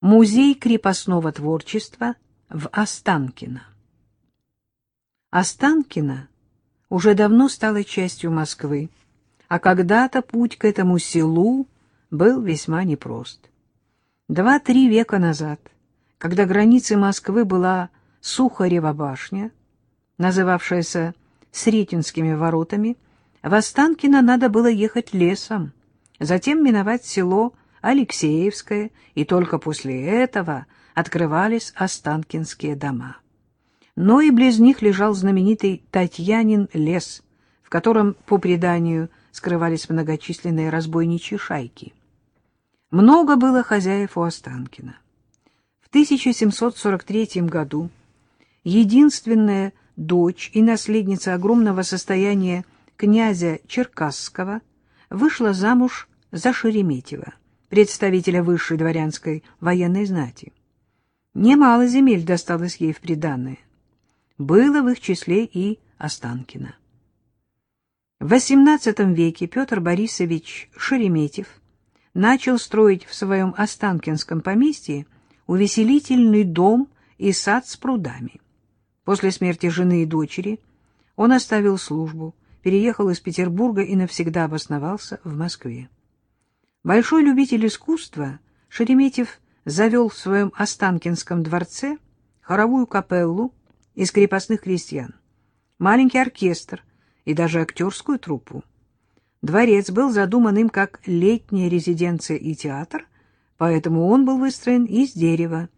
Музей крепостного творчества в Останкино. Останкино уже давно стало частью Москвы, а когда-то путь к этому селу был весьма непрост. Два-три века назад, когда границей Москвы была Сухарева башня, называвшаяся Сретенскими воротами, в Останкино надо было ехать лесом, затем миновать село Алексеевское, и только после этого открывались Останкинские дома. Но и близ них лежал знаменитый Татьянин лес, в котором, по преданию, скрывались многочисленные разбойничьи шайки. Много было хозяев у Останкина. В 1743 году единственная дочь и наследница огромного состояния князя Черкасского вышла замуж за Шереметьева, представителя высшей дворянской военной знати. Немало земель досталось ей в приданое. Было в их числе и Останкино. В XVIII веке Петр Борисович Шереметьев начал строить в своем Останкинском поместье увеселительный дом и сад с прудами. После смерти жены и дочери он оставил службу, переехал из Петербурга и навсегда обосновался в Москве. Большой любитель искусства, Шереметьев завел в своем Останкинском дворце хоровую капеллу из крепостных крестьян, маленький оркестр и даже актерскую труппу. Дворец был задуман им как летняя резиденция и театр, поэтому он был выстроен из дерева,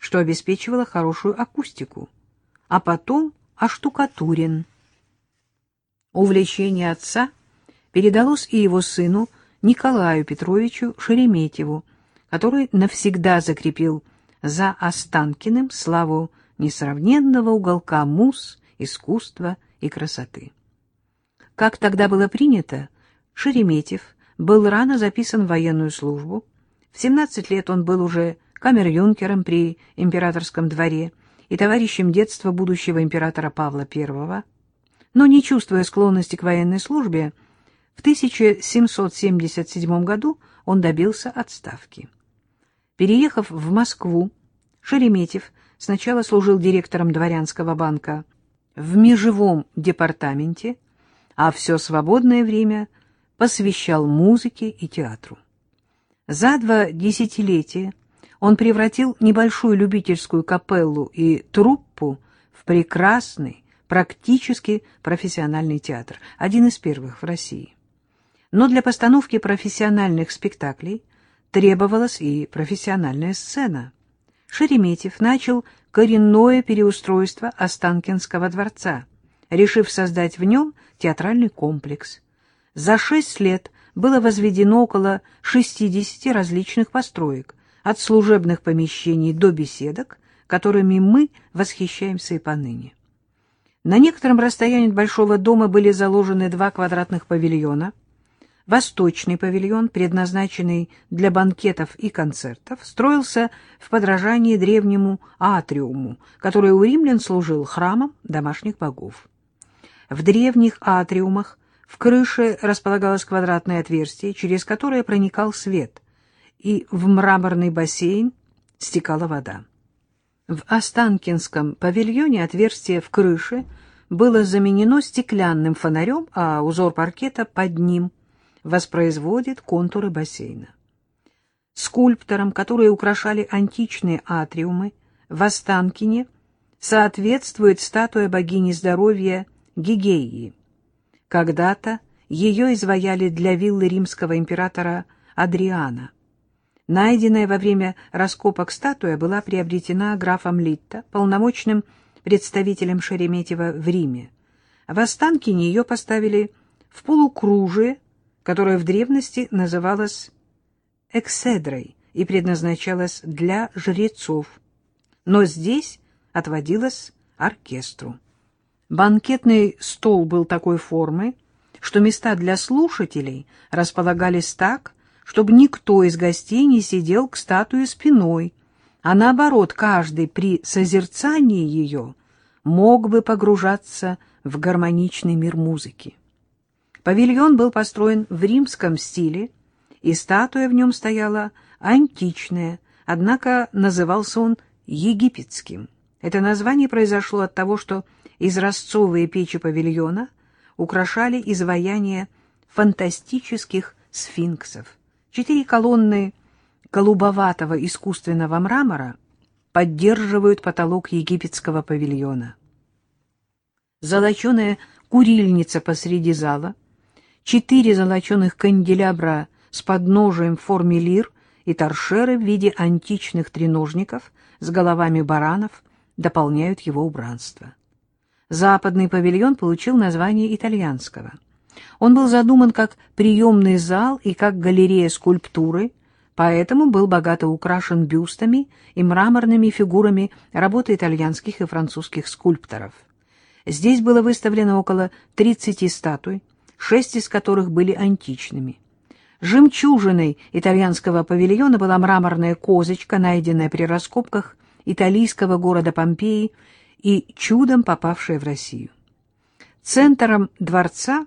что обеспечивало хорошую акустику, а потом оштукатурен. Увлечение отца передалось и его сыну Николаю Петровичу Шереметьеву, который навсегда закрепил за Останкиным славу несравненного уголка мус, искусства и красоты. Как тогда было принято, Шереметьев был рано записан в военную службу. В 17 лет он был уже камер-юнкером при императорском дворе и товарищем детства будущего императора Павла I, но не чувствуя склонности к военной службе, в 1777 году он добился отставки. Переехав в Москву, Шереметьев сначала служил директором дворянского банка в межевом департаменте, а все свободное время посвящал музыке и театру. За два десятилетия он превратил небольшую любительскую капеллу и труппу в прекрасный, практически профессиональный театр, один из первых в России. Но для постановки профессиональных спектаклей требовалась и профессиональная сцена. Шереметьев начал коренное переустройство Останкинского дворца, решив создать в нем театральный комплекс. За шесть лет было возведено около 60 различных построек, от служебных помещений до беседок, которыми мы восхищаемся и поныне. На некотором расстоянии от большого дома были заложены два квадратных павильона — Восточный павильон, предназначенный для банкетов и концертов, строился в подражании древнему атриуму, который у римлян служил храмом домашних богов. В древних атриумах в крыше располагалось квадратное отверстие, через которое проникал свет, и в мраморный бассейн стекала вода. В Останкинском павильоне отверстие в крыше было заменено стеклянным фонарем, а узор паркета под ним – воспроизводит контуры бассейна. Скульпторам, которые украшали античные атриумы, в Останкине соответствует статуя богини здоровья Гигеи. Когда-то ее изваяли для виллы римского императора Адриана. Найденная во время раскопок статуя была приобретена графом Литта, полномочным представителем Шереметьева в Риме. В Останкине ее поставили в полукружие которая в древности называлась экседрой и предназначалась для жрецов, но здесь отводилась оркестру. Банкетный стол был такой формы, что места для слушателей располагались так, чтобы никто из гостей не сидел к статуе спиной, а наоборот, каждый при созерцании ее мог бы погружаться в гармоничный мир музыки. Павильон был построен в римском стиле, и статуя в нем стояла античная, однако назывался он египетским. Это название произошло от того, что изразцовые печи павильона украшали изваяния фантастических сфинксов. Четыре колонны голубоватого искусственного мрамора поддерживают потолок египетского павильона. Золоченая курильница посреди зала, четыре золоченых канделябра с подножием в форме лир и торшеры в виде античных треножников с головами баранов дополняют его убранство. Западный павильон получил название итальянского. Он был задуман как приемный зал и как галерея скульптуры, поэтому был богато украшен бюстами и мраморными фигурами работы итальянских и французских скульпторов. Здесь было выставлено около 30 статуй, шесть из которых были античными. Жемчужиной итальянского павильона была мраморная козочка, найденная при раскопках италийского города Помпеи и чудом попавшая в Россию. Центром дворца,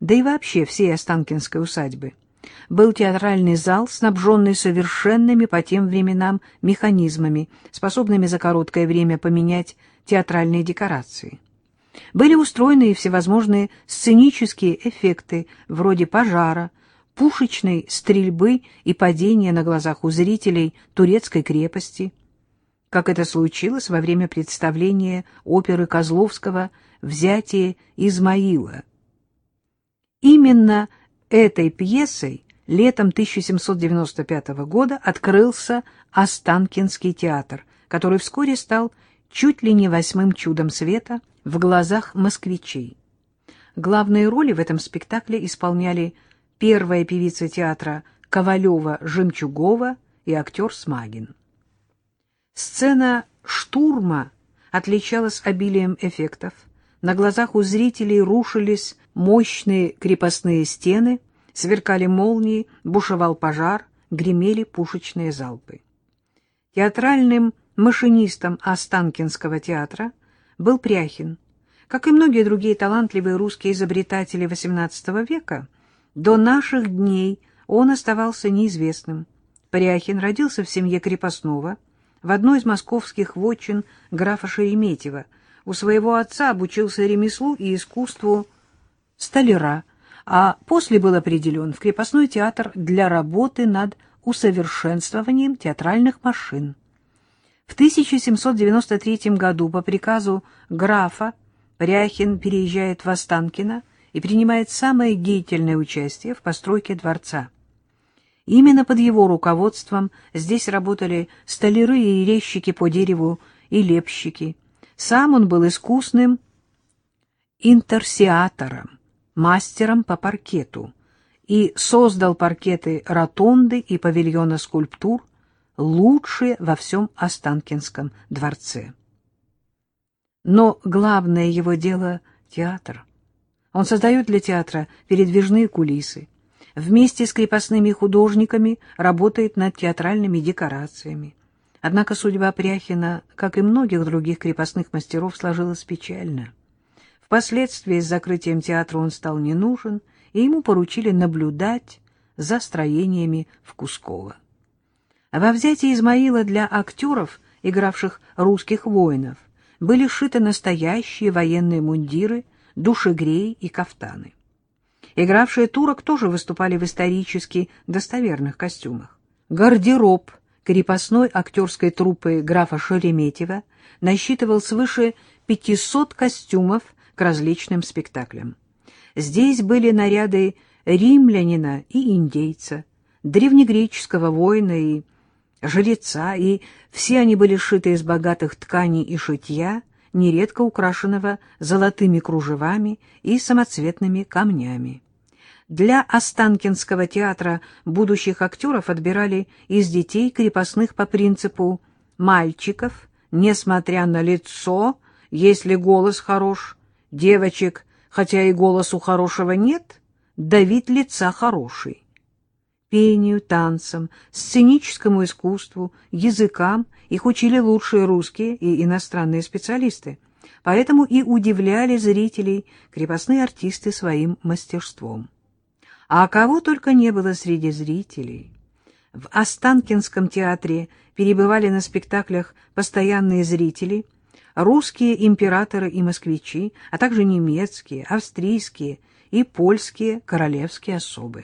да и вообще всей Останкинской усадьбы, был театральный зал, снабженный совершенными по тем временам механизмами, способными за короткое время поменять театральные декорации. Были устроены и всевозможные сценические эффекты, вроде пожара, пушечной стрельбы и падения на глазах у зрителей турецкой крепости, как это случилось во время представления оперы Козловского «Взятие Измаила». Именно этой пьесой летом 1795 года открылся Останкинский театр, который вскоре стал чуть ли не восьмым чудом света в глазах москвичей. Главные роли в этом спектакле исполняли первая певица театра Ковалева-Жемчугова и актер Смагин. Сцена штурма отличалась обилием эффектов. На глазах у зрителей рушились мощные крепостные стены, сверкали молнии, бушевал пожар, гремели пушечные залпы. Театральным машинистом Останкинского театра был Пряхин. Как и многие другие талантливые русские изобретатели XVIII века, до наших дней он оставался неизвестным. Пряхин родился в семье крепостного, в одной из московских вотчин графа Шереметьева. У своего отца обучился ремеслу и искусству столяра, а после был определен в крепостной театр для работы над усовершенствованием театральных машин. В 1793 году по приказу графа Пряхин переезжает в Останкино, и принимает самое деятельное участие в постройке дворца. Именно под его руководством здесь работали столяры и резчики по дереву и лепщики. Сам он был искусным интерсиатором, мастером по паркету, и создал паркеты ротонды и павильона скульптур, лучшие во всем Останкинском дворце. Но главное его дело — театр. Он создает для театра передвижные кулисы. Вместе с крепостными художниками работает над театральными декорациями. Однако судьба Пряхина, как и многих других крепостных мастеров, сложилась печально. Впоследствии с закрытием театра он стал не нужен, и ему поручили наблюдать за строениями в Кусково. Во взятии Измаила для актеров, игравших русских воинов, были сшиты настоящие военные мундиры – душегреи и кафтаны. Игравшие турок тоже выступали в исторически достоверных костюмах. Гардероб крепостной актерской труппы графа Шереметьева насчитывал свыше 500 костюмов к различным спектаклям. Здесь были наряды римлянина и индейца, древнегреческого воина и жреца, и все они были сшиты из богатых тканей и шитья, нередко украшенного золотыми кружевами и самоцветными камнями. Для Останкинского театра будущих актеров отбирали из детей крепостных по принципу «мальчиков, несмотря на лицо, если голос хорош, девочек, хотя и голосу хорошего нет, да вид лица хороший». Пению, танцам, сценическому искусству, языкам их учили лучшие русские и иностранные специалисты, поэтому и удивляли зрителей крепостные артисты своим мастерством. А кого только не было среди зрителей. В Останкинском театре перебывали на спектаклях постоянные зрители, русские императоры и москвичи, а также немецкие, австрийские и польские королевские особы.